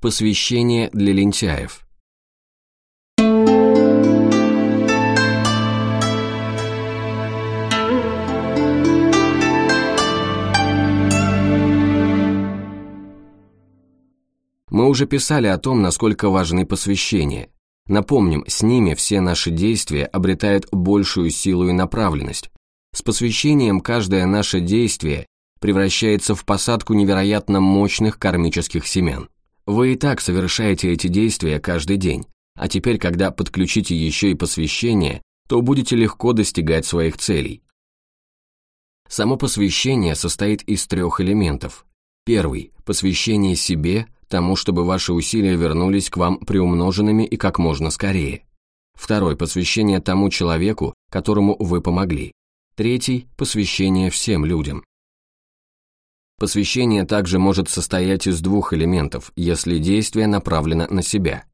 Посвящение для лентяев. Мы уже писали о том, насколько важны посвящения. Напомним, с ними все наши действия обретают большую силу и направленность. С посвящением каждое наше действие превращается в посадку невероятно мощных кармических семян. Вы и так совершаете эти действия каждый день, а теперь, когда подключите еще и посвящение, то будете легко достигать своих целей. Само посвящение состоит из трех элементов. Первый – посвящение себе, тому, чтобы ваши усилия вернулись к вам приумноженными и как можно скорее. Второй – посвящение тому человеку, которому вы помогли. Третий – посвящение всем людям. Посвящение также может состоять из двух элементов, если действие направлено на себя.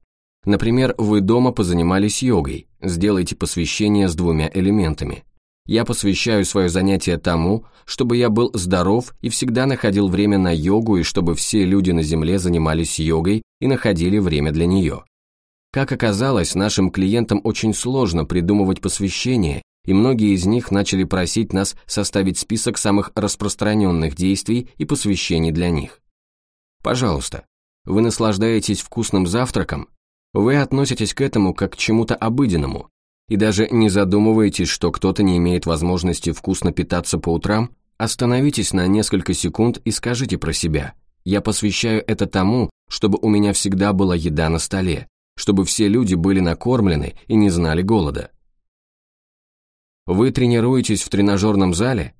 Например, вы дома позанимались йогой, сделайте посвящение с двумя элементами. Я посвящаю свое занятие тому, чтобы я был здоров и всегда находил время на йогу и чтобы все люди на Земле занимались йогой и находили время для нее. Как оказалось, нашим клиентам очень сложно придумывать посвящение, и многие из них начали просить нас составить список самых распространенных действий и посвящений для них. Пожалуйста, вы наслаждаетесь вкусным завтраком, вы относитесь к этому как к чему-то обыденному, и даже не задумываетесь, что кто-то не имеет возможности вкусно питаться по утрам, остановитесь на несколько секунд и скажите про себя. Я посвящаю это тому, чтобы у меня всегда была еда на столе, чтобы все люди были накормлены и не знали голода. Вы тренируетесь в тренажерном зале?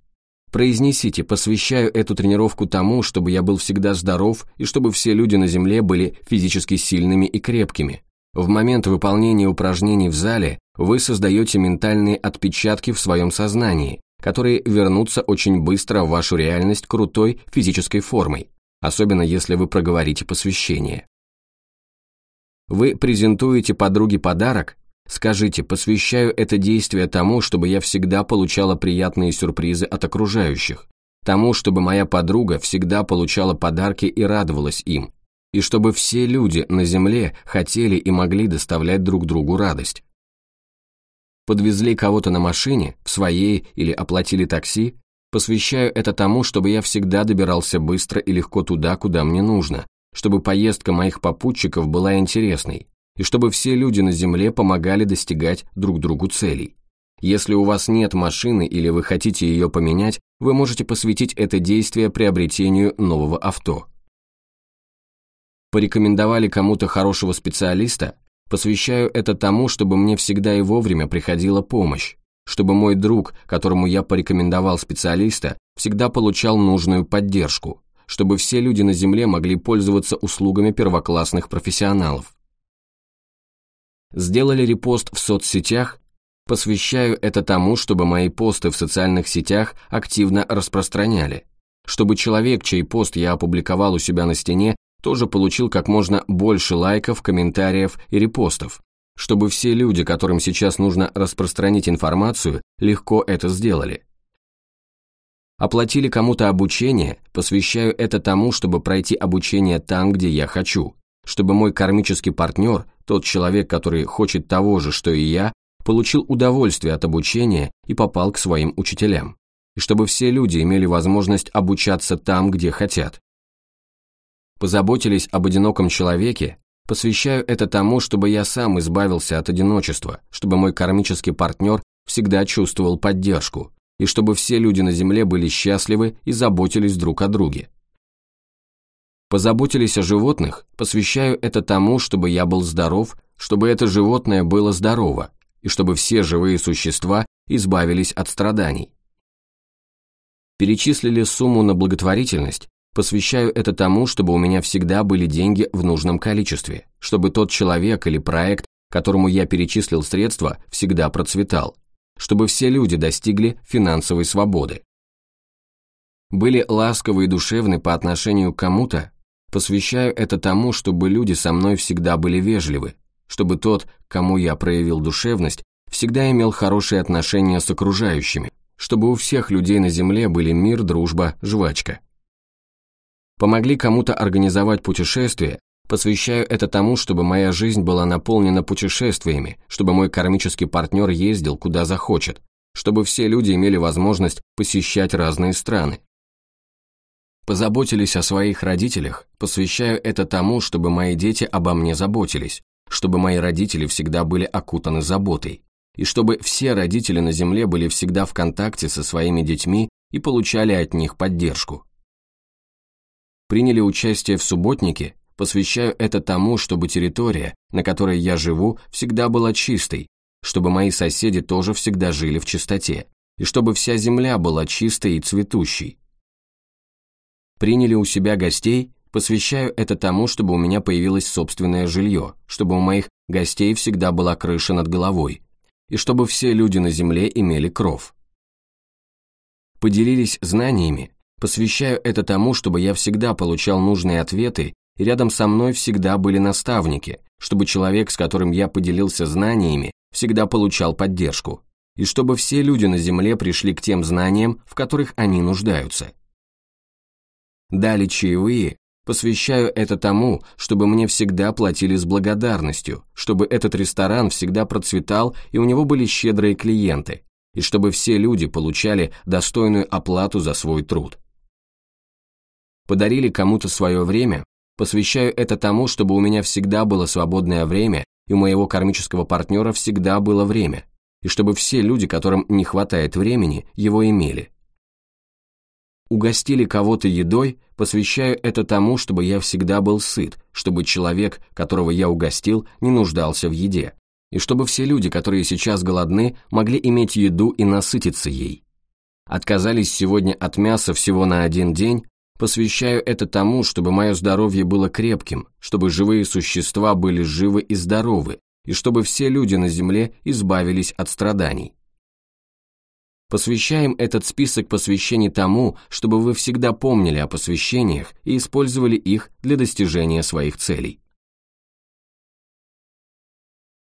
Произнесите, посвящаю эту тренировку тому, чтобы я был всегда здоров и чтобы все люди на Земле были физически сильными и крепкими. В момент выполнения упражнений в зале вы создаете ментальные отпечатки в своем сознании, которые вернутся очень быстро в вашу реальность крутой физической формой, особенно если вы проговорите посвящение. Вы презентуете подруге подарок Скажите, посвящаю это действие тому, чтобы я всегда получала приятные сюрпризы от окружающих, тому, чтобы моя подруга всегда получала подарки и радовалась им, и чтобы все люди на земле хотели и могли доставлять друг другу радость. Подвезли кого-то на машине, в своей или оплатили такси, посвящаю это тому, чтобы я всегда добирался быстро и легко туда, куда мне нужно, чтобы поездка моих попутчиков была интересной, и чтобы все люди на Земле помогали достигать друг другу целей. Если у вас нет машины или вы хотите ее поменять, вы можете посвятить это действие приобретению нового авто. Порекомендовали кому-то хорошего специалиста? Посвящаю это тому, чтобы мне всегда и вовремя приходила помощь, чтобы мой друг, которому я порекомендовал специалиста, всегда получал нужную поддержку, чтобы все люди на Земле могли пользоваться услугами первоклассных профессионалов сделали репост в соцсетях, посвящаю это тому, чтобы мои посты в социальных сетях активно распространяли, чтобы человек, чей пост я опубликовал у себя на стене, тоже получил как можно больше лайков, комментариев и репостов, чтобы все люди, которым сейчас нужно распространить информацию, легко это сделали. Оплатили кому-то обучение, посвящаю это тому, чтобы пройти обучение там, где я хочу, чтобы мой кармический партнер, тот человек, который хочет того же, что и я, получил удовольствие от обучения и попал к своим учителям. И чтобы все люди имели возможность обучаться там, где хотят. Позаботились об одиноком человеке, посвящаю это тому, чтобы я сам избавился от одиночества, чтобы мой кармический партнер всегда чувствовал поддержку, и чтобы все люди на Земле были счастливы и заботились друг о друге. Позаботились о животных, посвящаю это тому, чтобы я был здоров, чтобы это животное было здорово, и чтобы все живые существа избавились от страданий. Перечислили сумму на благотворительность, посвящаю это тому, чтобы у меня всегда были деньги в нужном количестве, чтобы тот человек или проект, которому я перечислил средства, всегда процветал, чтобы все люди достигли финансовой свободы. Были ласковы и душевны по отношению к кому-то, Посвящаю это тому, чтобы люди со мной всегда были вежливы, чтобы тот, кому я проявил душевность, всегда имел хорошие отношения с окружающими, чтобы у всех людей на земле были мир, дружба, жвачка. Помогли кому-то организовать путешествие, Посвящаю это тому, чтобы моя жизнь была наполнена путешествиями, чтобы мой кармический партнер ездил куда захочет, чтобы все люди имели возможность посещать разные страны. Позаботились о своих родителях, посвящаю это тому, чтобы мои дети обо мне заботились, чтобы мои родители всегда были окутаны заботой, и чтобы все родители на земле были всегда в контакте со своими детьми и получали от них поддержку. Приняли участие в субботнике, посвящаю это тому, чтобы территория, на которой я живу, всегда была чистой, чтобы мои соседи тоже всегда жили в чистоте, и чтобы вся земля была чистой и цветущей. Приняли у себя гостей, посвящаю это тому, чтобы у меня появилось собственное жилье, чтобы у моих гостей всегда была крыша над головой, и чтобы все люди на земле имели кров. Поделились знаниями, посвящаю это тому, чтобы я всегда получал нужные ответы, и рядом со мной всегда были наставники, чтобы человек, с которым я поделился знаниями, всегда получал поддержку, и чтобы все люди на земле пришли к тем знаниям, в которых они нуждаются. Дали чаевые, посвящаю это тому, чтобы мне всегда платили с благодарностью, чтобы этот ресторан всегда процветал и у него были щедрые клиенты, и чтобы все люди получали достойную оплату за свой труд. Подарили кому-то свое время, посвящаю это тому, чтобы у меня всегда было свободное время и у моего кармического партнера всегда было время, и чтобы все люди, которым не хватает времени, его имели. Угостили кого-то едой, посвящаю это тому, чтобы я всегда был сыт, чтобы человек, которого я угостил, не нуждался в еде, и чтобы все люди, которые сейчас голодны, могли иметь еду и насытиться ей. Отказались сегодня от мяса всего на один день, Посвящаю это тому, чтобы мое здоровье было крепким, чтобы живые существа были живы и здоровы, и чтобы все люди на Земле избавились от страданий. Посвящаем этот список посвящений тому, чтобы вы всегда помнили о посвящениях и использовали их для достижения своих целей.